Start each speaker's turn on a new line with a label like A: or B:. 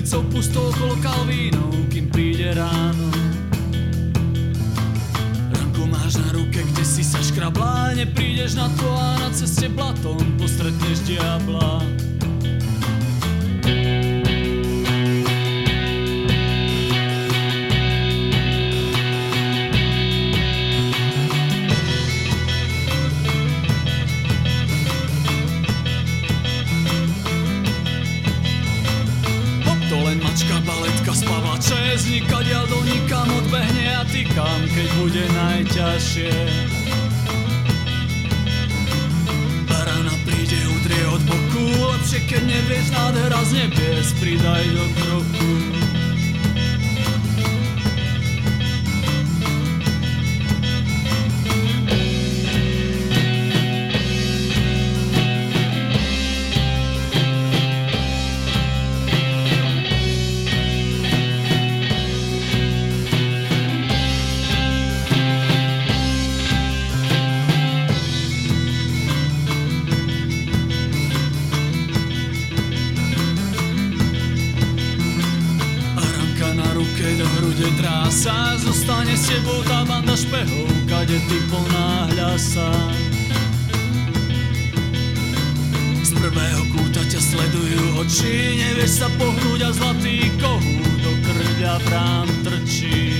A: ulicou pustou okolo kalvínov, kým príde ráno. Ranku máš na ruke, kde si sa škrablá, neprídeš na to a na ceste blatom postretneš diabla. Nikadiaľ do nikam odbehne a tykam, keď bude najťažšie. Rana príde, udrie od boku, lepšie keď nevieš nádhera z nebies, pridaj do kroku. Sa Zostane s tebou tá banda špehov Kade ty ponáhľa sa Z prvého kúta ťa sledujú oči Nevieš sa pohnúť a zlatý kohút Do krďa brám trčí